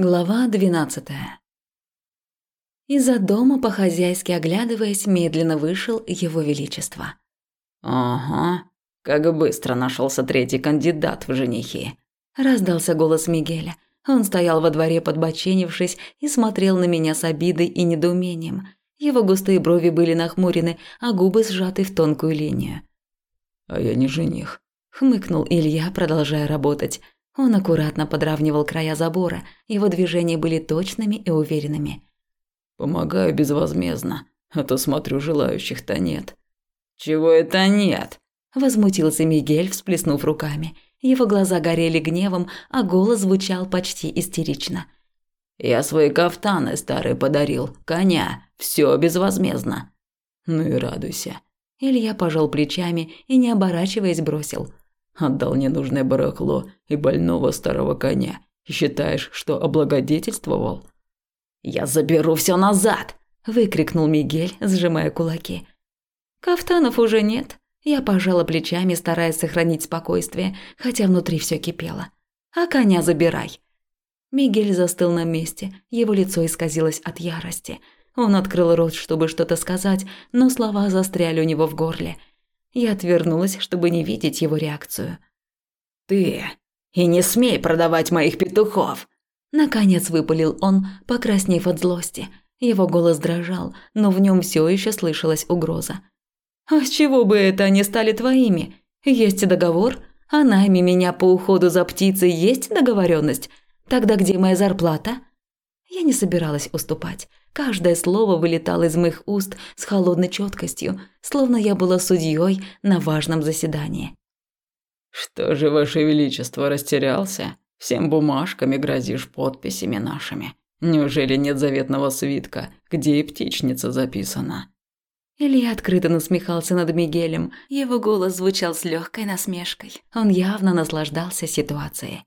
Глава двенадцатая. Из-за дома, по-хозяйски оглядываясь, медленно вышел его величество. «Ага, как быстро нашелся третий кандидат в женихи», – раздался голос Мигеля. Он стоял во дворе, подбоченившись, и смотрел на меня с обидой и недоумением. Его густые брови были нахмурены, а губы сжаты в тонкую линию. «А я не жених», – хмыкнул Илья, продолжая работать – он аккуратно подравнивал края забора, его движения были точными и уверенными. «Помогаю безвозмездно, а то смотрю, желающих-то нет». «Чего это нет?» – возмутился Мигель, всплеснув руками. Его глаза горели гневом, а голос звучал почти истерично. «Я свои кафтаны старые подарил, коня, все безвозмездно». «Ну и радуйся». Илья пожал плечами и, не оборачиваясь, бросил. Отдал ненужное барахло и больного старого коня. считаешь, что облагодетельствовал? Я заберу все назад, выкрикнул Мигель, сжимая кулаки. Кафтанов уже нет. Я пожала плечами, стараясь сохранить спокойствие, хотя внутри все кипело. А коня забирай. Мигель застыл на месте, его лицо исказилось от ярости. Он открыл рот, чтобы что-то сказать, но слова застряли у него в горле – я отвернулась, чтобы не видеть его реакцию. «Ты! И не смей продавать моих петухов!» Наконец выпалил он, покраснев от злости. Его голос дрожал, но в нем все еще слышалась угроза. «А с чего бы это они стали твоими? Есть договор? А найми меня по уходу за птицей есть договоренность? Тогда где моя зарплата?» Я не собиралась уступать. Каждое слово вылетало из моих уст с холодной четкостью, словно я была судьей на важном заседании. «Что же, Ваше Величество, растерялся? Всем бумажками грозишь подписями нашими. Неужели нет заветного свитка, где и птичница записана?» Илья открыто насмехался над Мигелем. Его голос звучал с легкой насмешкой. Он явно наслаждался ситуацией.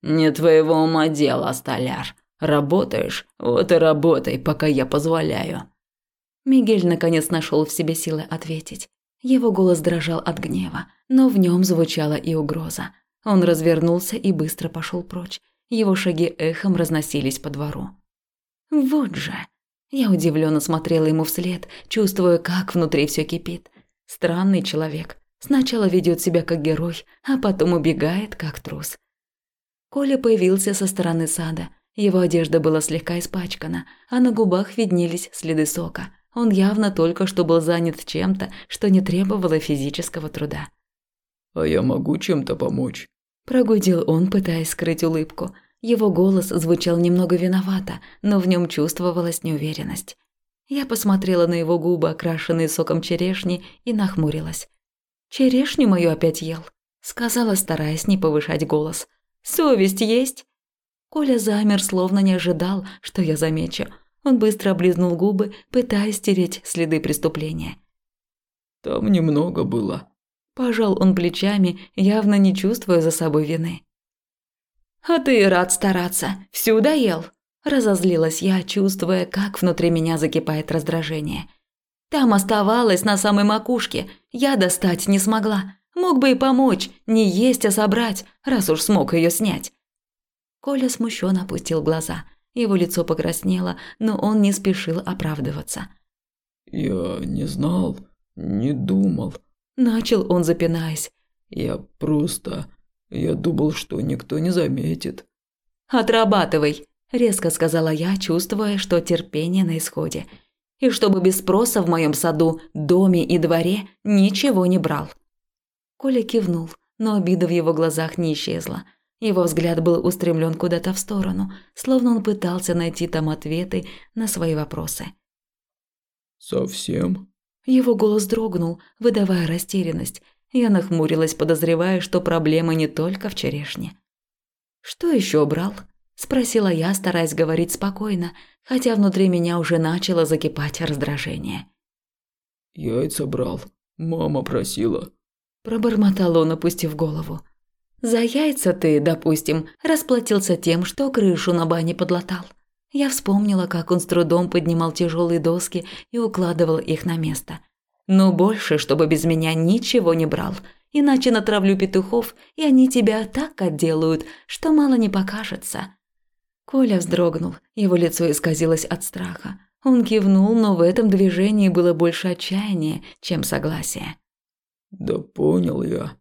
«Не твоего ума дело, столяр. Работаешь? Вот и работай, пока я позволяю». Мигель наконец нашел в себе силы ответить. Его голос дрожал от гнева, но в нем звучала и угроза. Он развернулся и быстро пошел прочь. Его шаги эхом разносились по двору. «Вот же!» Я удивленно смотрела ему вслед, чувствуя, как внутри все кипит. Странный человек. Сначала ведет себя как герой, а потом убегает как трус. Коля появился со стороны сада. Его одежда была слегка испачкана, а на губах виднелись следы сока. Он явно только что был занят чем-то, что не требовало физического труда. «А я могу чем-то помочь?» Прогудел он, пытаясь скрыть улыбку. Его голос звучал немного виновато, но в нем чувствовалась неуверенность. Я посмотрела на его губы, окрашенные соком черешни, и нахмурилась. «Черешню мою опять ел», — сказала, стараясь не повышать голос. «Совесть есть?» Коля замер, словно не ожидал, что я замечу. Он быстро облизнул губы, пытаясь стереть следы преступления. «Там немного было». Пожал он плечами, явно не чувствуя за собой вины. «А ты рад стараться. Всю доел?» Разозлилась я, чувствуя, как внутри меня закипает раздражение. Там оставалось на самой макушке. Я достать не смогла. Мог бы и помочь, не есть, а собрать, раз уж смог ее снять. Коля смущенно опустил глаза. Его лицо покраснело, но он не спешил оправдываться. «Я не знал, не думал». Начал он, запинаясь. «Я просто... Я думал, что никто не заметит». «Отрабатывай», – резко сказала я, чувствуя, что терпение на исходе. «И чтобы без спроса в моем саду, доме и дворе ничего не брал». Коля кивнул, но обида в его глазах не исчезла. Его взгляд был устремлен куда-то в сторону, словно он пытался найти там ответы на свои вопросы. «Совсем?» Его голос дрогнул, выдавая растерянность. Я нахмурилась, подозревая, что проблема не только в черешне. «Что еще брал?» – спросила я, стараясь говорить спокойно, хотя внутри меня уже начало закипать раздражение. «Яйца брал. Мама просила». Пробормотал он, опустив голову. За яйца ты, допустим, расплатился тем, что крышу на бане подлатал. Я вспомнила, как он с трудом поднимал тяжелые доски и укладывал их на место. Но больше, чтобы без меня ничего не брал, иначе натравлю петухов, и они тебя так отделают, что мало не покажется. Коля вздрогнул, его лицо исказилось от страха. Он кивнул, но в этом движении было больше отчаяния, чем согласия. «Да понял я».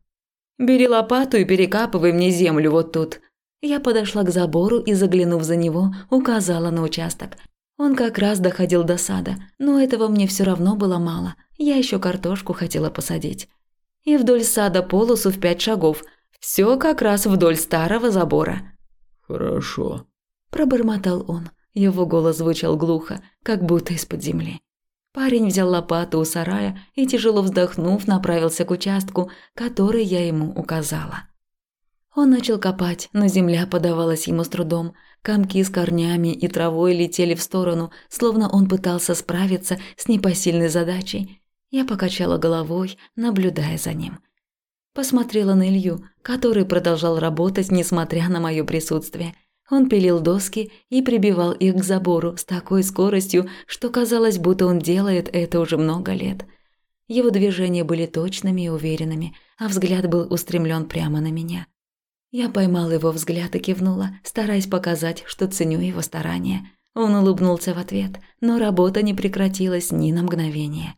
«Бери лопату и перекапывай мне землю вот тут». Я подошла к забору и, заглянув за него, указала на участок. Он как раз доходил до сада, но этого мне все равно было мало. Я еще картошку хотела посадить. И вдоль сада полосу в пять шагов. Все как раз вдоль старого забора. «Хорошо», – пробормотал он. Его голос звучал глухо, как будто из-под земли. Парень взял лопату у сарая и, тяжело вздохнув, направился к участку, который я ему указала. Он начал копать, но земля подавалась ему с трудом. Комки с корнями и травой летели в сторону, словно он пытался справиться с непосильной задачей. Я покачала головой, наблюдая за ним. Посмотрела на Илью, который продолжал работать, несмотря на мое присутствие – он пилил доски и прибивал их к забору с такой скоростью, что казалось, будто он делает это уже много лет. Его движения были точными и уверенными, а взгляд был устремлен прямо на меня. Я поймала его взгляд и кивнула, стараясь показать, что ценю его старания. Он улыбнулся в ответ, но работа не прекратилась ни на мгновение.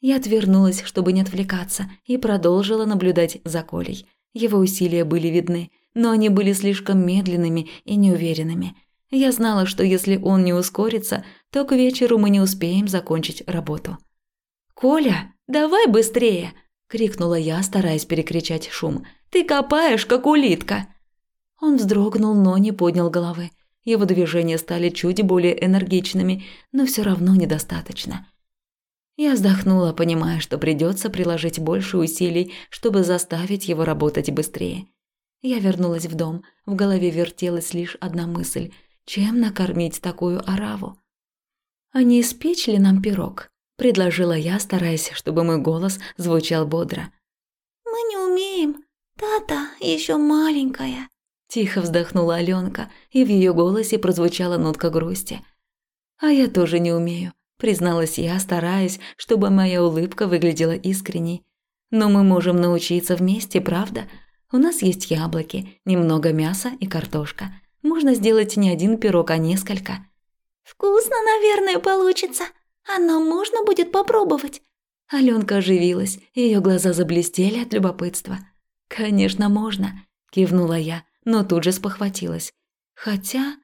Я отвернулась, чтобы не отвлекаться, и продолжила наблюдать за Колей. Его усилия были видны – но они были слишком медленными и неуверенными. Я знала, что если он не ускорится, то к вечеру мы не успеем закончить работу. «Коля, давай быстрее!» – крикнула я, стараясь перекричать шум. «Ты копаешь, как улитка!» Он вздрогнул, но не поднял головы. Его движения стали чуть более энергичными, но все равно недостаточно. Я вздохнула, понимая, что придется приложить больше усилий, чтобы заставить его работать быстрее. Я вернулась в дом. В голове вертелась лишь одна мысль. Чем накормить такую ораву? «А не испечь ли нам пирог?» – предложила я, стараясь, чтобы мой голос звучал бодро. «Мы не умеем. Тата еще маленькая». Тихо вздохнула Аленка, и в ее голосе прозвучала нотка грусти. «А я тоже не умею», – призналась я, стараясь, чтобы моя улыбка выглядела искренней. «Но мы можем научиться вместе, правда? У нас есть яблоки, немного мяса и картошка. Можно сделать не один пирог, а несколько. Вкусно, наверное, получится. А нам можно будет попробовать. Алёнка оживилась, её глаза заблестели от любопытства. Конечно, можно, кивнула я, но тут же спохватилась. Хотя,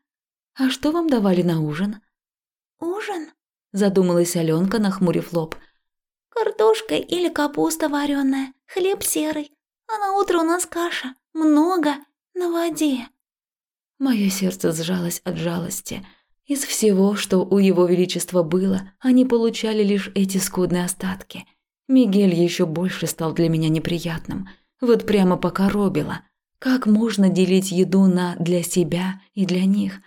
а что вам давали на ужин? Ужин? задумалась Алёнка, нахмурив лоб. Картошка или капуста вареная, хлеб серый, а на утро у нас каша. Много. На воде. Мое сердце сжалось от жалости. Из всего, что у его величества было, они получали лишь эти скудные остатки. Мигель еще больше стал для меня неприятным. Вот прямо покоробило. Как можно делить еду на для себя и для них?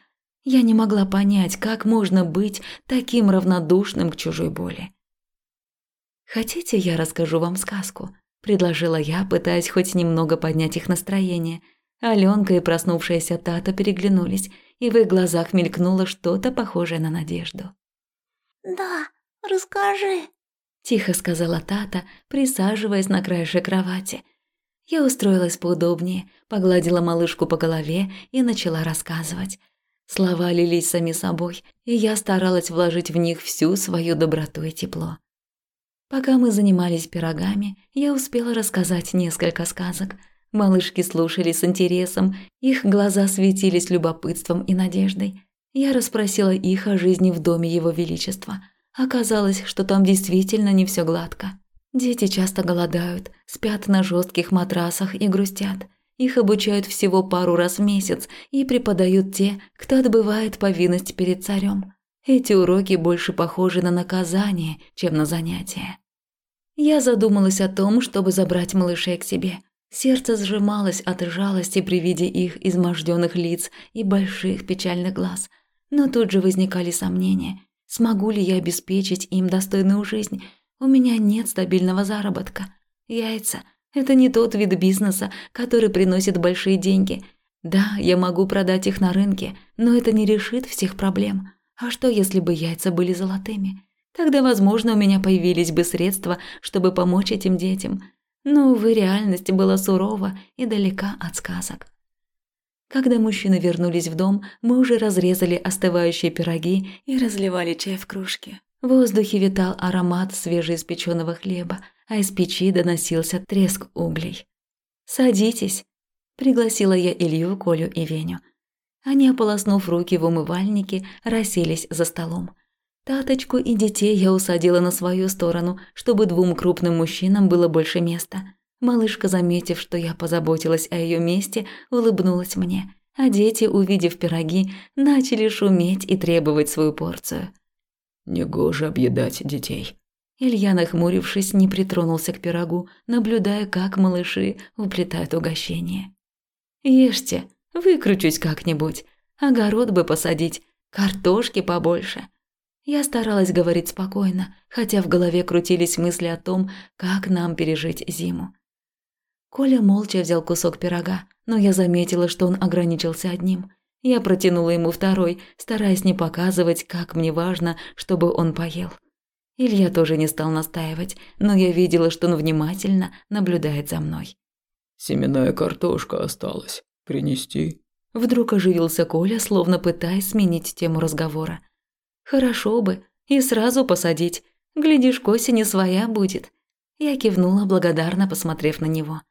Я не могла понять, как можно быть таким равнодушным к чужой боли. Хотите, я расскажу вам сказку? Предложила я, пытаясь хоть немного поднять их настроение. Алёнка и проснувшаяся Тата переглянулись, и в их глазах мелькнуло что-то похожее на надежду. «Да, расскажи», – тихо сказала Тата, присаживаясь на краешек кровати. Я устроилась поудобнее, погладила малышку по голове и начала рассказывать. Слова лились сами собой, и я старалась вложить в них всю свою доброту и тепло. Пока мы занимались пирогами, я успела рассказать несколько сказок. Малышки слушали с интересом, их глаза светились любопытством и надеждой. Я расспросила их о жизни в доме Его Величества. Оказалось, что там действительно не все гладко. Дети часто голодают, спят на жестких матрасах и грустят. Их обучают всего пару раз в месяц и преподают те, кто отбывает повинность перед царем. Эти уроки больше похожи на наказание, чем на занятия. Я задумалась о том, чтобы забрать малышей к себе. Сердце сжималось от жалости при виде их изможденных лиц и больших печальных глаз. Но тут же возникали сомнения. Смогу ли я обеспечить им достойную жизнь? У меня нет стабильного заработка. Яйца – это не тот вид бизнеса, который приносит большие деньги. Да, я могу продать их на рынке, но это не решит всех проблем. А что, если бы яйца были золотыми? Тогда, возможно, у меня появились бы средства, чтобы помочь этим детям. Но, увы, реальность была сурова и далека от сказок. Когда мужчины вернулись в дом, мы уже разрезали остывающие пироги и разливали чай в кружке. В воздухе витал аромат свежеиспеченного хлеба, а из печи доносился треск углей. «Садитесь», – пригласила я Илью, Колю и Веню. Они, ополоснув руки в умывальнике, расселись за столом. Таточку и детей я усадила на свою сторону, чтобы двум крупным мужчинам было больше места. Малышка, заметив, что я позаботилась о ее месте, улыбнулась мне, а дети, увидев пироги, начали шуметь и требовать свою порцию. «Негоже объедать детей». Илья, нахмурившись, не притронулся к пирогу, наблюдая, как малыши уплетают угощение. «Ешьте, выкручусь как-нибудь. Огород бы посадить, картошки побольше». Я старалась говорить спокойно, хотя в голове крутились мысли о том, как нам пережить зиму. Коля молча взял кусок пирога, но я заметила, что он ограничился одним. Я протянула ему второй, стараясь не показывать, как мне важно, чтобы он поел. Илья тоже не стал настаивать, но я видела, что он внимательно наблюдает за мной. «Семенная картошка осталась. Принести?» Вдруг оживился Коля, словно пытаясь сменить тему разговора. «Хорошо бы. И сразу посадить. Глядишь, к осени своя будет». Я кивнула, благодарно посмотрев на него.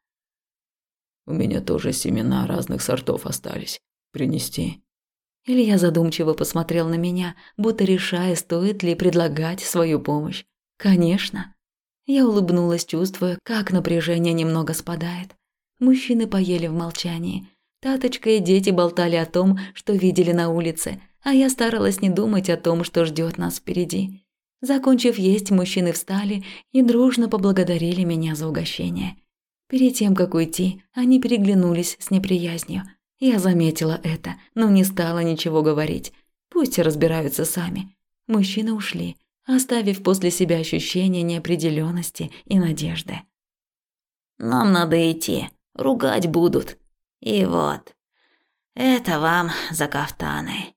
У меня тоже семена разных сортов остались. Принести?» Илья задумчиво посмотрел на меня, будто решая, стоит ли предлагать свою помощь. «Конечно». Я улыбнулась, чувствуя, как напряжение немного спадает. Мужчины поели в молчании. Таточка и дети болтали о том, что видели на улице, а я старалась не думать о том, что ждет нас впереди. Закончив есть, мужчины встали и дружно поблагодарили меня за угощение. Перед тем, как уйти, они переглянулись с неприязнью. Я заметила это, но не стала ничего говорить. Пусть разбираются сами. Мужчины ушли, оставив после себя ощущение неопределенности и надежды. «Нам надо идти, ругать будут. И вот, это вам за кафтаны».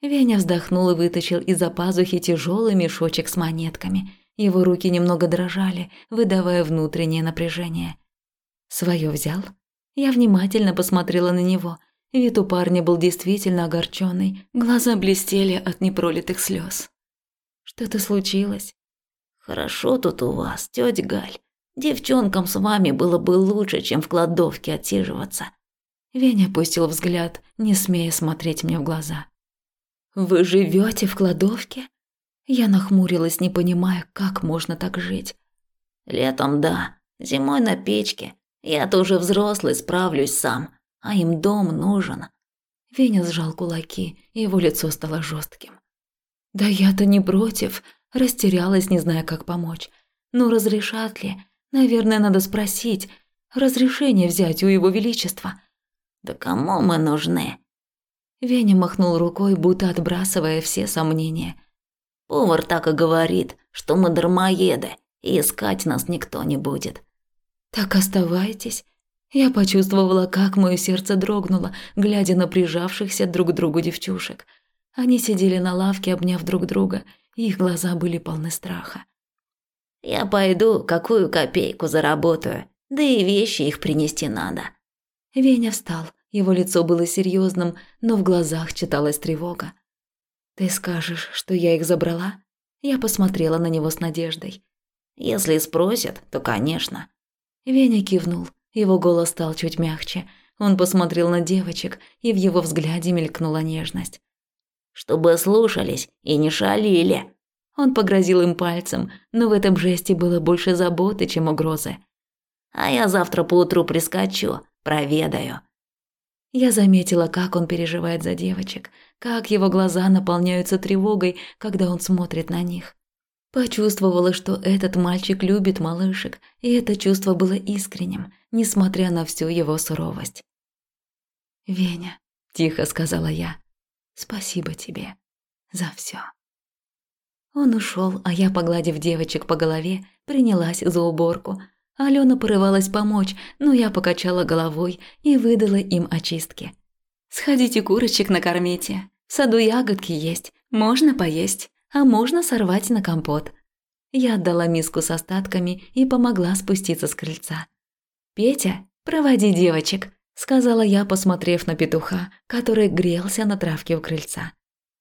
Веня вздохнул и вытащил из-за пазухи тяжелый мешочек с монетками. Его руки немного дрожали, выдавая внутреннее напряжение. Своё взял? Я внимательно посмотрела на него. Вид у парня был действительно огорченный, глаза блестели от непролитых слез. Что-то случилось? Хорошо тут у вас, тётя Галь. Девчонкам с вами было бы лучше, чем в кладовке отсиживаться. Веня опустил взгляд, не смея смотреть мне в глаза. Вы живете в кладовке? Я нахмурилась, не понимая, как можно так жить. Летом да, зимой на печке, я тоже взрослый, справлюсь сам, а им дом нужен. Веня сжал кулаки, и его лицо стало жестким. Да я-то не против, растерялась, не зная, как помочь. Но разрешат ли? Наверное, надо спросить. Разрешение взять у его величества. Да кому мы нужны? Веня махнул рукой, будто отбрасывая все сомнения. Повар так и говорит, что мы дармоеды, и искать нас никто не будет. «Так оставайтесь». Я почувствовала, как мое сердце дрогнуло, глядя на прижавшихся друг к другу девчушек. Они сидели на лавке, обняв друг друга, и их глаза были полны страха. «Я пойду, какую копейку заработаю, да и вещи их принести надо». Веня встал, его лицо было серьезным, но в глазах читалась тревога. «Ты скажешь, что я их забрала?» Я посмотрела на него с надеждой. «Если спросят, то, конечно. Веня кивнул. Его голос стал чуть мягче. Он посмотрел на девочек, и в его взгляде мелькнула нежность. «Чтобы слушались и не шалили». Он погрозил им пальцем, но в этом жесте было больше заботы, чем угрозы. «А я завтра поутру прискочу, проведаю». Я заметила, как он переживает за девочек, как его глаза наполняются тревогой, когда он смотрит на них. Почувствовала, что этот мальчик любит малышек, и это чувство было искренним, несмотря на всю его суровость. «Веня», – тихо сказала я, – «спасибо тебе за все. Он ушел, а я, погладив девочек по голове, принялась за уборку. Алена порывалась помочь, но я покачала головой и выдала им очистки. «Сходите курочек накормите. В саду ягодки есть, можно поесть а можно сорвать на компот. Я отдала миску с остатками и помогла спуститься с крыльца. «Петя, проводи девочек», – сказала я, посмотрев на петуха, который грелся на травке у крыльца.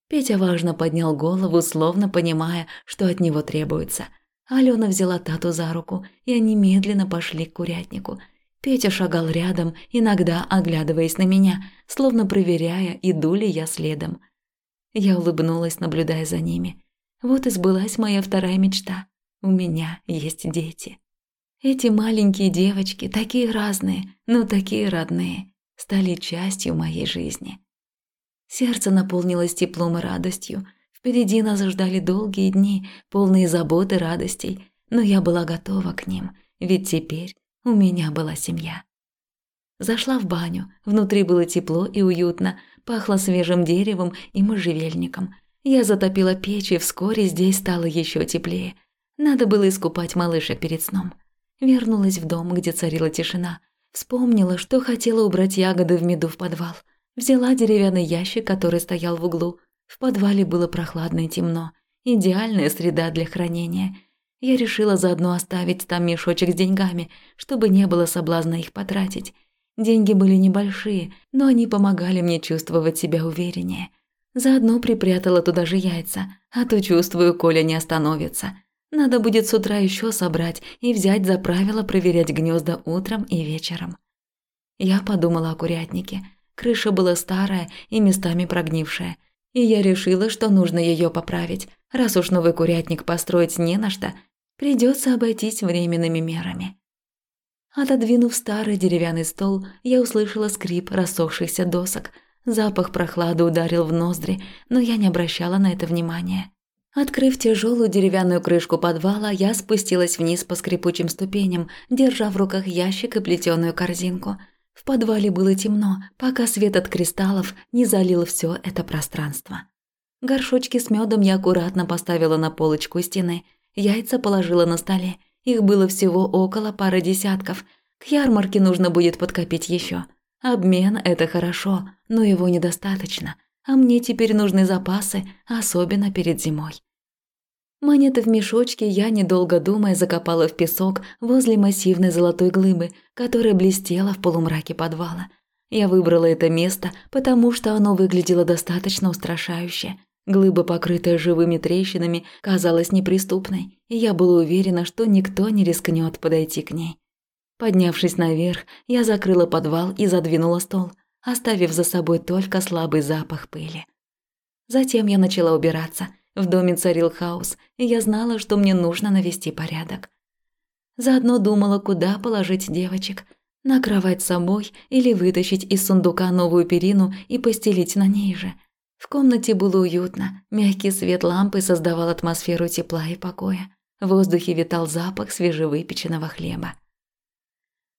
Петя важно поднял голову, словно понимая, что от него требуется. Алена взяла Тату за руку, и они медленно пошли к курятнику. Петя шагал рядом, иногда оглядываясь на меня, словно проверяя, иду ли я следом. Я улыбнулась, наблюдая за ними. Вот и сбылась моя вторая мечта. У меня есть дети. Эти маленькие девочки, такие разные, но такие родные, стали частью моей жизни. Сердце наполнилось теплом и радостью. Впереди нас ждали долгие дни, полные забот и радостей, но я была готова к ним, ведь теперь у меня была семья. Зашла в баню, внутри было тепло и уютно, пахло свежим деревом и можжевельником. Я затопила печь, и вскоре здесь стало еще теплее. Надо было искупать малышек перед сном. Вернулась в дом, где царила тишина. Вспомнила, что хотела убрать ягоды в меду в подвал. Взяла деревянный ящик, который стоял в углу. В подвале было прохладно и темно. Идеальная среда для хранения. Я решила заодно оставить там мешочек с деньгами, чтобы не было соблазна их потратить. Деньги были небольшие, но они помогали мне чувствовать себя увереннее. Заодно припрятала туда же яйца, а то чувствую, Коля не остановится. Надо будет с утра еще собрать и взять за правило проверять гнезда утром и вечером. Я подумала о курятнике. Крыша была старая и местами прогнившая. И я решила, что нужно ее поправить. Раз уж новый курятник построить не на что, придется обойтись временными мерами. Отодвинув старый деревянный стол, я услышала скрип рассохшихся досок. Запах прохлады ударил в ноздри, но я не обращала на это внимания. Открыв тяжелую деревянную крышку подвала, я спустилась вниз по скрипучим ступеням, держа в руках ящик и плетеную корзинку. В подвале было темно, пока свет от кристаллов не залил все это пространство. Горшочки с медом я аккуратно поставила на полочку стены, яйца положила на столе. Их было всего около пары десятков. К ярмарке нужно будет подкопить еще. Обмен – это хорошо, но его недостаточно – а мне теперь нужны запасы, особенно перед зимой. Монеты в мешочке я, недолго думая, закопала в песок возле массивной золотой глыбы, которая блестела в полумраке подвала. Я выбрала это место, потому что оно выглядело достаточно устрашающе. Глыба, покрытая живыми трещинами, казалась неприступной, и я была уверена, что никто не рискнет подойти к ней. Поднявшись наверх, я закрыла подвал и задвинула стол, оставив за собой только слабый запах пыли. Затем я начала убираться. В доме царил хаос, и я знала, что мне нужно навести порядок. Заодно думала, куда положить девочек. На кровать с собой или вытащить из сундука новую перину и постелить на ней же. В комнате было уютно, мягкий свет лампы создавал атмосферу тепла и покоя. В воздухе витал запах свежевыпеченного хлеба.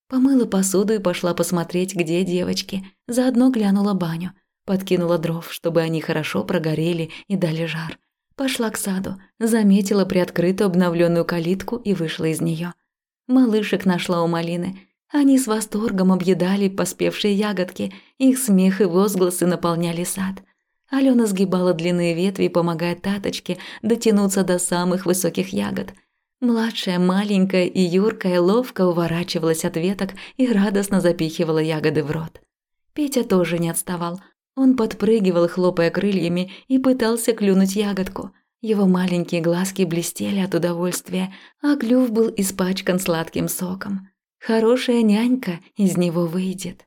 Помыла посуду и пошла посмотреть, где девочки. Заодно глянула баню. Подкинула дров, чтобы они хорошо прогорели и дали жар. Пошла к саду, заметила приоткрытую обновленную калитку и вышла из нее. Малышек нашла у малины. Они с восторгом объедали поспевшие ягодки, их смех и возгласы наполняли сад. Алена сгибала длинные ветви, помогая таточке дотянуться до самых высоких ягод – Младшая, маленькая и юркая ловко уворачивалась от веток и радостно запихивала ягоды в рот. Петя тоже не отставал. Он подпрыгивал, хлопая крыльями, и пытался клюнуть ягодку. Его маленькие глазки блестели от удовольствия, а клюв был испачкан сладким соком. Хорошая нянька из него выйдет.